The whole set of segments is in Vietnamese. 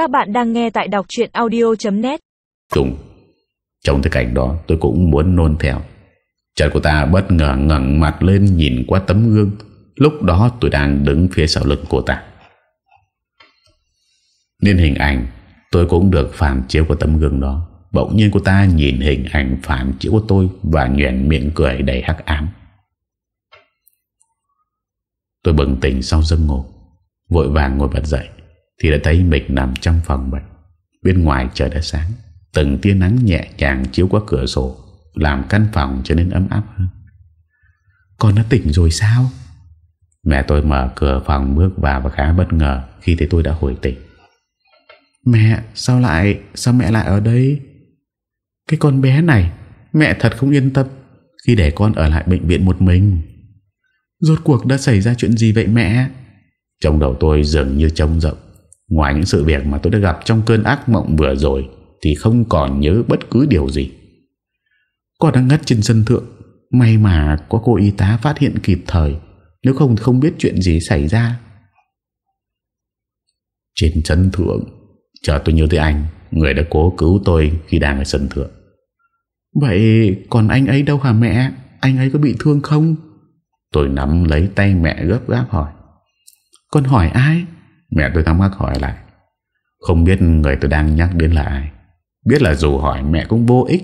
Các bạn đang nghe tại đọc chuyện audio.net Trùng Trong cái cảnh đó, tôi cũng muốn nôn theo. Chợt cô ta bất ngờ ngẩng mặt lên nhìn qua tấm gương. Lúc đó tôi đang đứng phía sau lưng cô ta. Nên hình ảnh, tôi cũng được phản chiếu của tấm gương đó. Bỗng nhiên cô ta nhìn hình ảnh phản chiếu của tôi Và nhuền miệng cười đầy hắc ám. Tôi bừng tỉnh sau giấc ngủ, Vội vàng ngồi bật dậy. Thì đã thấy mình nằm trong phòng bệnh. Bên ngoài trời đã sáng, Từng tia nắng nhẹ nhàng chiếu qua cửa sổ, Làm căn phòng trở nên ấm áp hơn. Con đã tỉnh rồi sao? Mẹ tôi mở cửa phòng bước vào Và khá bất ngờ khi thấy tôi đã hồi tỉnh. Mẹ, sao lại, Sao mẹ lại ở đây? Cái con bé này, Mẹ thật không yên tâm Khi để con ở lại bệnh viện một mình. Rốt cuộc đã xảy ra chuyện gì vậy mẹ? Trong đầu tôi dường như trông rộng Ngoài những sự việc mà tôi đã gặp trong cơn ác mộng vừa rồi, Thì không còn nhớ bất cứ điều gì. Con đang ngất trên sân thượng. May mà có cô y tá phát hiện kịp thời, Nếu không không biết chuyện gì xảy ra. Trên sân thượng, Chờ tôi nhớ tới anh, Người đã cố cứu tôi khi đang ở sân thượng. Vậy còn anh ấy đâu hả mẹ? Anh ấy có bị thương không? Tôi nắm lấy tay mẹ gấp gáp hỏi. Con hỏi ai? Mẹ tôi thắc mắc hỏi lại. Không biết người tôi đang nhắc đến là ai. Biết là dù hỏi mẹ cũng vô ích.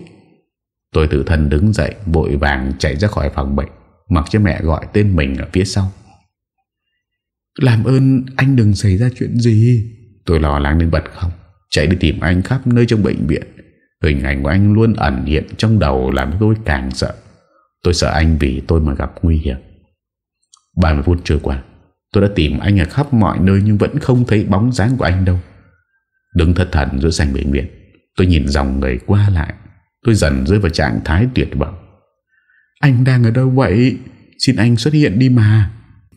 Tôi tự thân đứng dậy Bội vàng chạy ra khỏi phòng bệnh, Mặc cho mẹ gọi tên mình ở phía sau. Làm ơn, anh đừng xảy ra chuyện gì. Tôi lo lắng đến bật không Chạy đi tìm anh khắp nơi trong bệnh viện. Hình ảnh của anh luôn ẩn hiện trong đầu Làm tôi càng sợ. Tôi sợ anh vì tôi mà gặp nguy hiểm. 30 phút trôi qua Tôi đã tìm anh ở khắp mọi nơi Nhưng vẫn không thấy bóng dáng của anh đâu. Đứng thất thần giữa sảnh bệnh viện, Tôi nhìn dòng người qua lại. Tôi dần rơi vào trạng thái tuyệt vọng. Anh đang ở đâu vậy? Xin anh xuất hiện đi mà.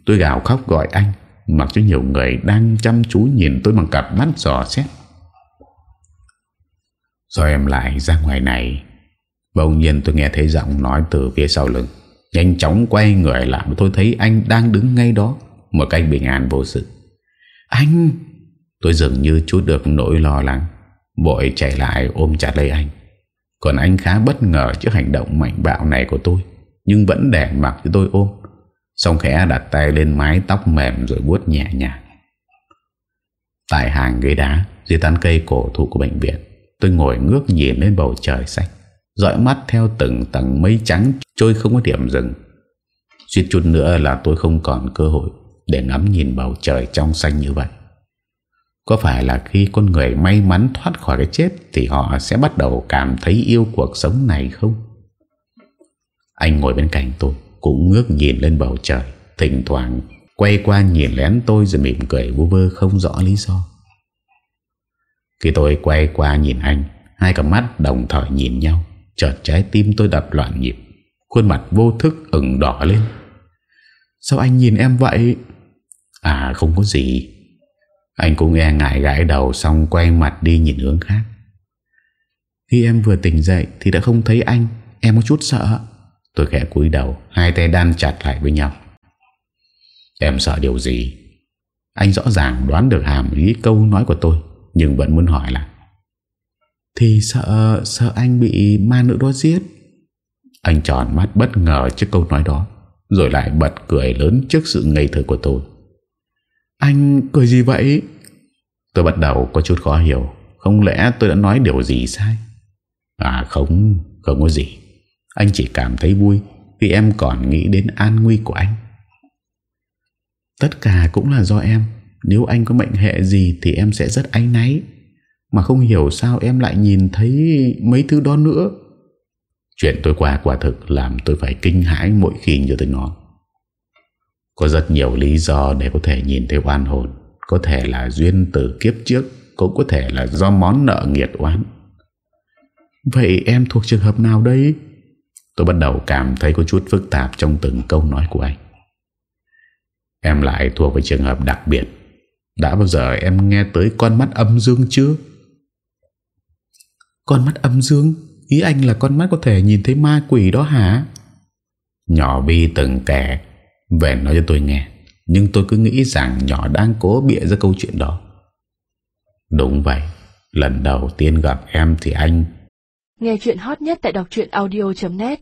Tôi gào khóc gọi anh, Mặc cho nhiều người đang chăm chú nhìn tôi bằng cặp mắt giò xét. Rồi em lại ra ngoài này? Bỗng nhiên tôi nghe thấy giọng nói từ phía sau lưng. Nhanh chóng quay người lại Tôi thấy anh đang đứng ngay đó. Một cách bình an vô sự. Anh! Tôi dường như chút được nỗi lo lắng. Vội chạy lại ôm chặt lấy anh. Còn anh khá bất ngờ trước hành động mạnh bạo này của tôi, Nhưng vẫn để mặc cho tôi ôm. Xong khẽ đặt tay lên mái tóc mềm Rồi buốt nhẹ nhàng. Tại hàng ghế đá, Dưới tán cây cổ thụ của bệnh viện, Tôi ngồi ngước nhìn lên bầu trời xanh, Dõi mắt theo từng tầng mây trắng Trôi không có điểm dừng. Suýt chút nữa là tôi không còn cơ hội để ngắm nhìn bầu trời trong xanh như vậy. Có phải là khi con người may mắn thoát khỏi cái chết Thì họ sẽ bắt đầu cảm thấy yêu cuộc sống này không? Anh ngồi bên cạnh tôi, Cũng ngước nhìn lên bầu trời, Thỉnh thoảng quay qua nhìn lén tôi Rồi mỉm cười vô vơ không rõ lý do. Khi tôi quay qua nhìn anh, Hai cặp mắt đồng thời nhìn nhau, Chợt trái tim tôi đập loạn nhịp, Khuôn mặt vô thức ửng đỏ lên. Sao anh nhìn em vậy? À không có gì. Anh cũng nghe ngại gãi đầu Xong quay mặt đi nhìn hướng khác. Khi em vừa tỉnh dậy Thì đã không thấy anh, Em có chút sợ. Tôi khẽ cúi đầu, Hai tay đan chặt lại với nhau. Em sợ điều gì? Anh rõ ràng đoán được hàm ý câu nói của tôi, Nhưng vẫn muốn hỏi lại. Thì sợ Sợ anh bị ma nữ đó giết? Anh tròn mắt bất ngờ trước câu nói đó, Rồi lại bật cười lớn trước sự ngây thơ của tôi. Anh cười gì vậy? Tôi bắt đầu có chút khó hiểu. Không lẽ tôi đã nói điều gì sai? À không Không có gì. Anh chỉ cảm thấy vui Vì em còn nghĩ đến an nguy của anh. Tất cả cũng là do em. Nếu anh có mệnh hệ gì Thì em sẽ rất ánh náy. Mà không hiểu sao em lại nhìn thấy mấy thứ đó nữa. Chuyện tôi qua quả thực làm tôi phải kinh hãi mỗi khi nhớ tới nó có rất nhiều lý do để có thể nhìn thấy oan hồn. Có thể là duyên từ kiếp trước, Cũng có thể là do món nợ nghiệt oán. Vậy em thuộc trường hợp nào đây? Tôi bắt đầu cảm thấy có chút phức tạp trong từng câu nói của anh. Em lại thuộc về trường hợp đặc biệt. Đã bao giờ em nghe tới con mắt âm dương chưa? Con mắt âm dương? Ý anh là con mắt có thể nhìn thấy ma quỷ đó hả? Nhỏ bi từng kẻ về nói cho tôi nghe. Nhưng tôi cứ nghĩ rằng nhỏ đang cố bịa ra câu chuyện đó. Đúng vậy. Lần đầu tiên gặp em thì anh Nghe chuyện hot nhất tại đọc audio.net